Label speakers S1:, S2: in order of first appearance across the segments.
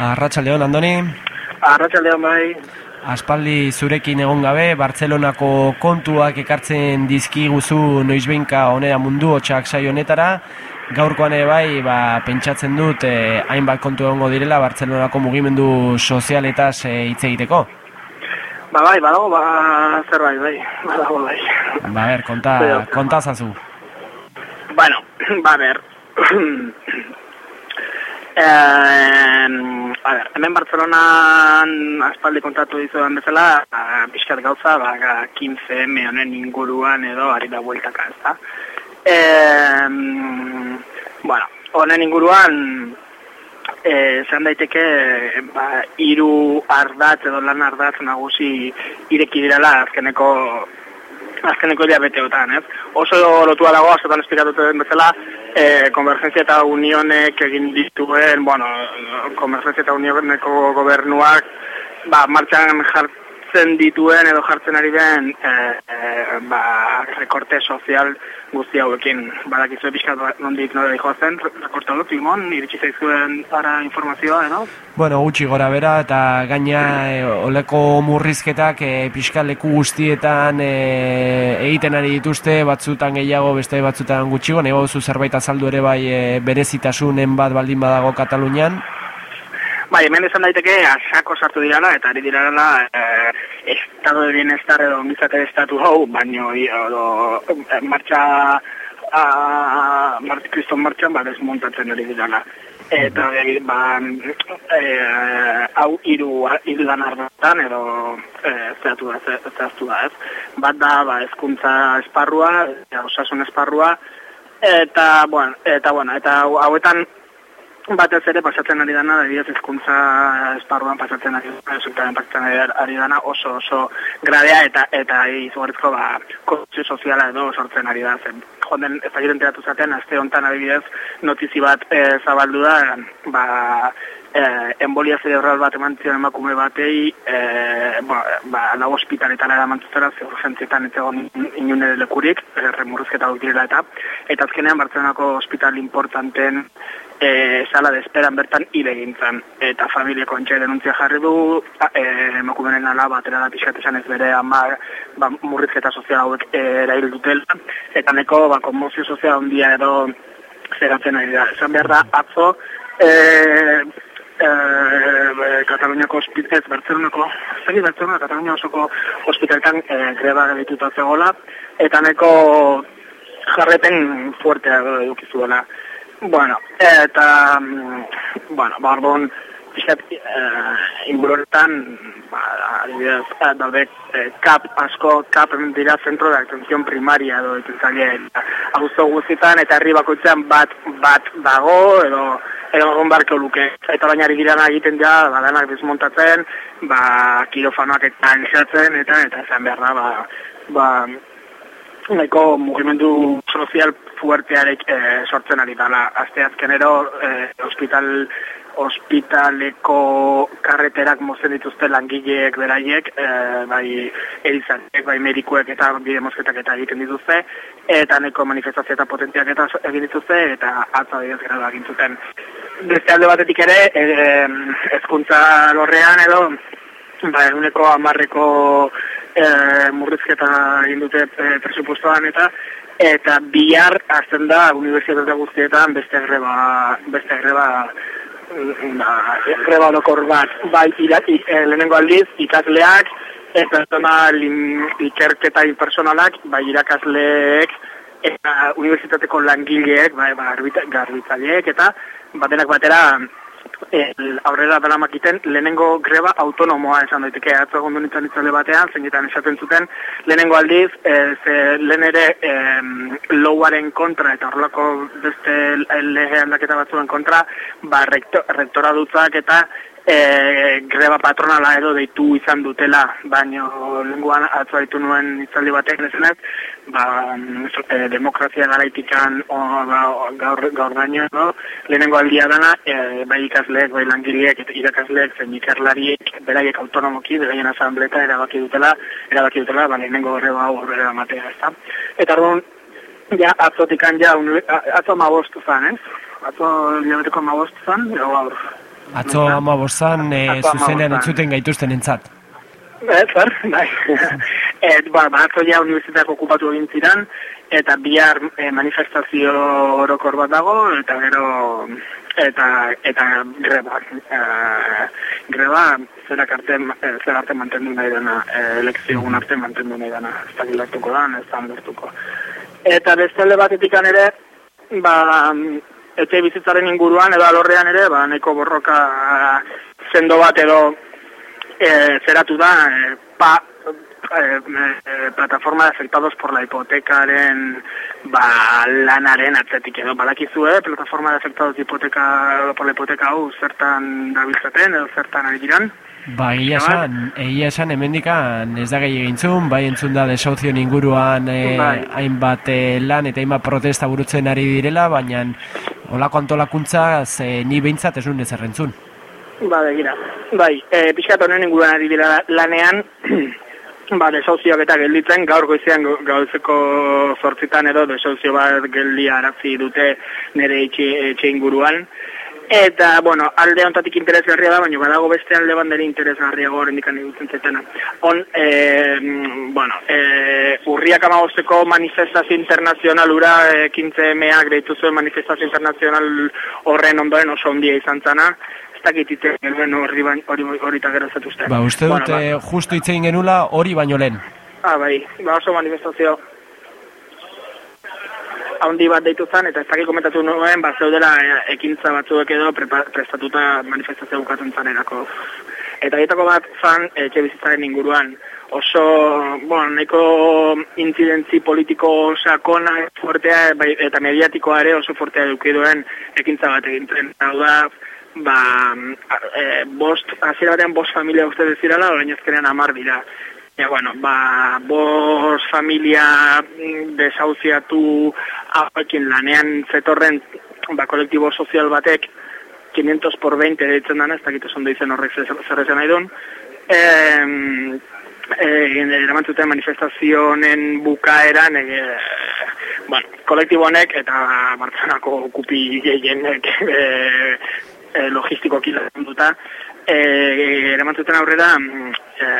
S1: Arratsaldeon Andoni.
S2: Arratsaldeon bai.
S1: Aspaldi zurekin egon gabe, Bartzelonako kontuak ekartzen dizkiguzu noizbeinka onera mundu hotxak sai honetara. Gaurkoan ere bai, ba, pentsatzen dut eh, hainbat kontu egongo direla Bartzelonako mugimendu sozialetaz eh, hitz egiteko.
S2: Ba bai, badago ba zerbait bai, badago bai.
S1: Ba ber, konta,
S2: Bai.
S1: konta zazu.
S2: Bueno, ba ber. Eh, a ber, hemen Bartzelonan aspaldi kontatu dizudan bezala, ba, pixkat gauza, ba, 15M honen inguruan edo ari da bueltaka, ez da. Eh, bueno, honen inguruan, eh, esan daiteke, ba, hiru ardatz edo lan ardatz nagusi ireki direla azkeneko azkeneko hilabeteotan, ez? Oso lotua dago, azotan esplikatutu den bezala, e, Konvergentzia eta Unionek egin dituen, bueno, Konvergentzia eta Unioneko gobernuak, ba, martxan jartzen dituen edo jartzen ari den, e, e, ba, rekorte sozial guzti hauekin. Badakizu pixkat ba, nondik nore jozen, rekorte hau timon, iritsi zaizuen para informazioa, no?
S1: Bueno, gutxi gora bera eta gaina e, oleko murrizketak e, pixka leku guztietan e, egiten ari dituzte, batzutan gehiago, beste batzutan gutxigo, bauzu zerbait azaldu ere bai e, berezitasunen bat baldin badago Katalunian.
S2: Bai, hemen esan daiteke asako sartu dirala eta ari dirala eh, estado de bienestar edo ongizate estatu hau, baino i- edo eh, martxa a, mart, kriston martxan ba, desmontatzen ari dirala. Eta eh, ba, eh, hau hiru hiru lan ardotan edo eh, zehatu da, ze- zehaztu da, ez? Bat da, ba, hezkuntza esparrua, osasun esparrua, eta, bueno, eta, bueno, eta hau- hauetan batez ere pasatzen ari dana, adibidez hezkuntza esparruan pasatzen ari dana, resultaren pasatzen ari, dana oso oso gradea eta eta izugarrizko ba, korrupzio soziala edo sortzen ari da zen. Jonden ez dakit enteratu zaten, aste honetan adibidez notizi bat e, zabaldu da, ba, e, embolia cerebral bat eman zion emakume batei, e, ba, ba, lau hospitaletara eraman zutera, ze urgentzietan ez egon inun ere lekurik, e, remurrezketa dut direla eta, eta azkenean Bartzenako hospital importanten e, sala de esperan bertan gintzen. Eta familia kontxe denuntzia jarri du, e, emakumeren alaba atera da pixkat esan ez bere ama ba, murrizketa sozial hauek e, erail dutela, eta neko ba, konmozio sozial handia edo zeratzen ari da. Esan behar da, atzo, e, e, Kataluniako hospital, ez, Bartzelonako, zegi Bartzelona, Katalunia osoko hospitaletan e, greba gelituta zegoela, eta neko jarrepen fuertea edukizuela. Bueno, eta, mm, bueno, barbon, pixat, eh, inguruetan, ba, adibidez, eh, daude eh, kap asko, kap dira zentro de atención primaria edo dituzale auzo guztietan, eta herri bakoitzean bat, bat dago, edo, edo egon barko luke. Eta baina ari girana egiten da, ba, danak desmontatzen, ba, kirofanoak eta gizatzen, eta, eta esan behar da, ba, ba, nahiko mugimendu sozial fuertearek eh, sortzen ari dela. Aste azkenero, eh, hospital, hospitaleko karreterak mozen dituzte langileek beraiek, eh, bai erizanek, bai medikuek eta bide mozketak eta egiten dituzte, eta neko manifestazio eta potentziak eta egin dituzte, eta atza bidez gara egin zuten. Beste alde batetik ere, eh, hezkuntza lorrean edo, ba, eguneko amarreko e, murrizketa egin dute e, presupuestoan eta eta bihar hasten da unibertsitate guztietan beste greba beste greba mm, ba, greba orokor bat. Bai irati, e, lehenengo aldiz ikasleak e, pertsona ikerketa personalak bai irakasleek eta unibertsitateko langileek bai ba, garbitzaileek eta batenak batera el, aurrera dela makiten lehenengo greba autonomoa esan daiteke. Atzo egon du nintzen itzale batean, zeinetan esaten zuten lehenengo aldiz, e, ze lehen ere em, lowaren kontra eta horrelako beste lege aldaketa batzuen kontra, ba rekto, rektora dutzak eta e, greba patronala edo deitu izan dutela, baino lenguan atzo ditu nuen itzaldi batek esanez, ba, e, demokrazia garaitikan o, ba, gaur, gaur daño, no? lehenengo aldia dana, e, bai ikasleek, bai langileek, irakasleek, zen ikerlariek, beraiek autonomoki, beraien asambleta erabaki dutela, erabaki dutela, ba, lehenengo greba hau horrela matea, ez da. Eta orduan, ja, atzotikan ja, atzo mabostu zan, ez? Atzo hilabeteko mabostu zan.
S1: Atzo ama bostan, e, zuzenean entzuten gaituzten entzat.
S2: Ez, bai. Et, ba, ba, atzo ja universitateak okupatu egin ziren, eta bihar e, manifestazio orokor bat dago, eta gero, eta, eta greba, e, greba, zerak arte, zer arte mantendu nahi dena, e, elekzio arte mantendu nahi dena, ez da gilartuko da, ez da Eta bestele batetik ere, ba, etxe bizitzaren inguruan edo alorrean ere, ba, neko borroka sendo bat edo e, zeratu da, e, pa, e, plataforma de afectados por la hipotecaren ba, lanaren atzetik edo badakizue, plataforma de afectados de hipoteca, por la hipoteca hau zertan dabiltzaten edo zertan ari giran.
S1: Ba, egia esan, egia esan, emendikan ez da gehi egintzun, bai entzun da desauzion inguruan e, hainbat e, lan eta hainbat protesta burutzen ari direla, baina olako antolakuntza ze ni behintzat ez nuen ez errentzun.
S2: Ba, begira. Bai, e, pixkat honen inguruan ari dira lanean, ba, desauzioak eta gelditzen, gaur goizean gauzeko zortzitan edo desauzio bat geldia arazi dute nire etxe, inguruan. Eta, bueno, alde ontatik interesgarria da, baina badago beste alde banderi interesgarria goren dikan igutzen zetena. On, e, bueno, e, urriak amagozeko manifestazio internazionalura e, 15 meak deitu zuen manifestazio internazional horren ondoen oso ondia izan zana ez dakit genuen hori hori hori eta gero.
S1: Ba, uste dut, bueno, ba. Eh, justu itzein genula hori baino lehen.
S2: Ah, bai, ba, oso manifestazio haundi bat deitu zen, eta ez dakit komentatu nuen, ba, zeudela eh, ekintza batzuek edo prestatuta manifestazio bukatzen zanerako. Eta ditako bat zan, etxe bizitzaren inguruan, oso, bueno, neko incidentzi politiko sakona, fuertea, bai, eta mediatikoa ere oso fuertea dukiduen ekintza bat egintzen. Hau da, ba, e, bost, azira batean bost familia uste dezirala, orain ezkenean amar dira. Ja, bueno, ba, bost familia mm, desauziatu hauekin lanean zetorren ba, kolektibo sozial batek 500 por 20 ditzen dana, ez dakit ondo izen horrek zer nahi duen. E, e, eramantzuten manifestazionen bukaeran e, bueno, kolektibo honek eta martzanako kupi gehienek e, e, logistiko duta, e, eraman zuten aurrera e,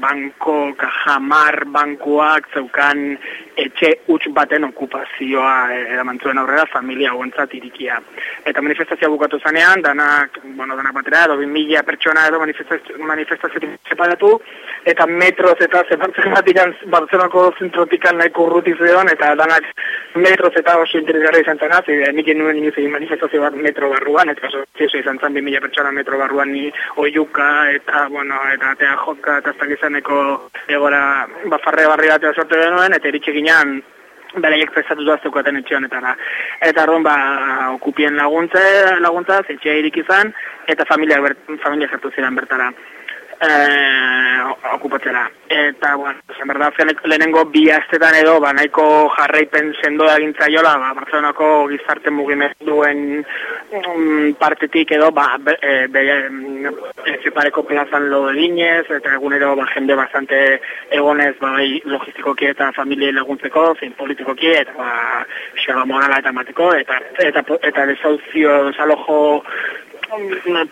S2: banko, kajamar, bankuak zeukan etxe huts baten okupazioa eraman zuen aurrera familia guentzat irikia. Eta manifestazioa bukatu zanean, danak, bueno, danak batera, edo mila pertsona edo manifestazioa manifestazio separatu, eta metroz eta zepartzen bat ikan Bartzelako zentrotikan nahiko urruti zeon, eta danak metroz eta oso interesgarra izan zen, e, nik nuen inoiz egin manifestazio bat metro barruan, eta oso izan zen, bin mila pertsona metro barruan ni oiuka, eta, bueno, eta atea joka, eta ez dakizaneko egora bafarre barri bat sortu denuen, eta eritxe ginean beraiek prestatu da zeukaten etxe honetara. Eta arduan, ba, okupien laguntza, laguntza, zetxea irik izan, eta familia, ber, familia zertu ziren bertara eh, okupatzera. Eta, bueno, zen berda, lehenengo bi astetan edo, ba, nahiko jarraipen sendo da gintzaiola, ba, Barcelonako gizarte mugimenduen partetik edo, ba, e, be, e, pareko plazan lo dinez, eta egunero, ba, jende bastante egonez, ba, bai, logistikoki eta familie laguntzeko, fin politikoki, eta, ba, xerba morala eta mateko, eta, eta, eta desauzio, desalojo,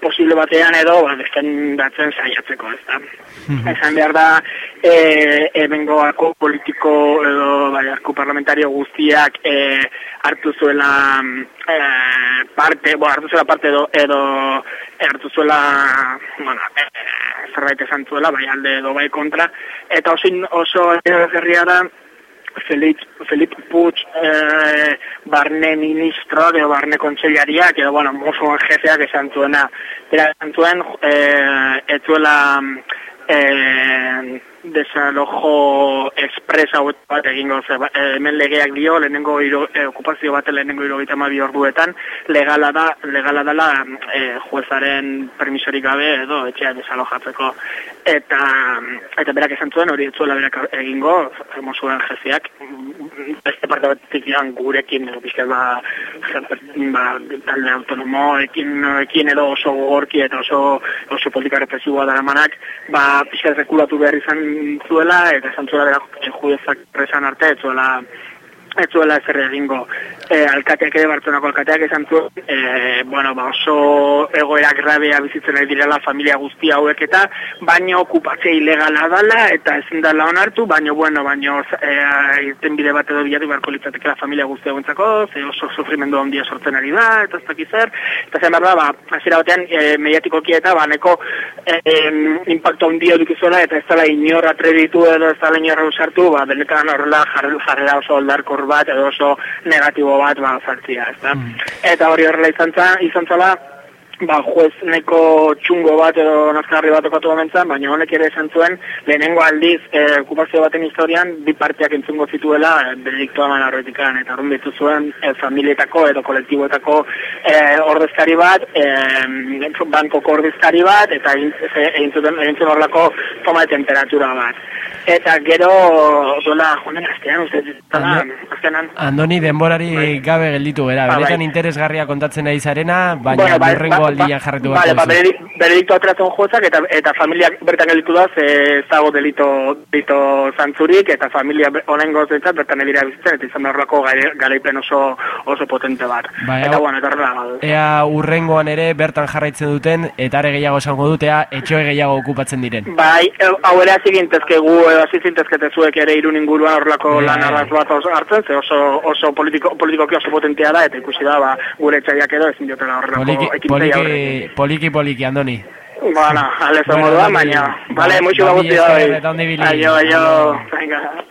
S2: posible batean edo ba, defendatzen saiatzeko, ez da. Mm Esan behar da, e, e bengoako politiko edo bai, arku parlamentario guztiak e, hartu zuela e, parte, bo, hartu zuela parte edo, edo e, hartu zuela, bueno, e, zerbait esan zuela, bai alde edo bai kontra, eta oso, oso da, Felip, Felip Puig eh, barne ministro, edo barne kontseillariak, edo, bueno, musuan jefeak esan zuena. Era, esan zuen, eh, etuela eh, desalojo expresa bat egingo ze, ba, hemen legeak dio, lehenengo iro, eh, okupazio bat lehenengo irogita mabi orduetan, legala da, legala dela eh, juezaren permisorik gabe edo etxea desalojatzeko. Eta, eta berak esan zuen, hori etzuela berak egingo, mozuen jeziak, beste parte bat zikian gurekin, bizkaz ba, ba, talde autonomo, ekin, ekin edo oso gorki eta oso, oso politika represiboa dara manak, ba, bizkaz rekulatu behar izan zuela, eta esan zuela bera juezak presan arte, zuela ez zuela ezer egingo. E, alkateak ere, Bartzenako alkateak esan zuen, e, bueno, ba oso egoera grabea bizitzen ari direla familia guzti hauek eta baino okupatzea ilegala dala eta ezin dala onartu, baino bueno, baino e, irten bide bat edo bilatu beharko litzatekela familia guzti hauentzako, ze oso sufrimendu handia sortzen ari da, eta ez dakiz zer, eta zen behar da, ba, hasiera batean e, mediatikoki eta baneko e, impacto handia dukizuela eta ez dela inor atrebitu edo ez dela inor usartu, ba, benetan horrela jarrera oso aldarkor bat edo oso negatibo bat ba zartzia, ezta? Mm. Eta hori horrela izan izan zala, ba, juez neko txungo bat edo nazkarri bat okatu momentzan, baina honek ere esan zuen, lehenengo aldiz, e, okupazio baten historian, bi partiak entzungo zituela, e, benedikto aman arretikan, eta horren ditu zuen, e, familietako edo kolektiboetako e, ordezkari bat, e, bankoko ordezkari bat, eta egin zuten horrelako toma de temperatura bat. Eta gero, dola, jonen astean, uste, azkenan.
S1: Andoni, denborari bai. gabe gelditu gara, ba, benetan bai. interesgarria kontatzen nahi zarena, baina bueno, bai, ba, aldian jarretu
S2: ba, ba, Benedikto ateratzen jotzak, eta, eta familia bertan gelditu da, ze zago delito, delito zantzurik, eta familia honen gozentzat, bertan edira bizitzen, eta izan horrelako garaipen oso, oso potente bat.
S1: Ba, eta, bueno, eta horrela, Ea urrengoan ere bertan jarraitzen duten, eta are gehiago esango dutea, etxoe gehiago okupatzen diren.
S2: Bai, hau ere azigintezkegu hasi zintezkete zuek ere irun inguruan horrelako yeah. lan arraz bat hartzen, ze oso, oso politiko, politikoki oso potentea da, eta ikusi da, ba, gure txaiak edo ezin diotela horrelako poliki,
S1: poliki, poliki, poliki, andoni.
S2: Bueno, alezo bueno, modua, baina, vale, mucho guzti da. Aio, aio, venga.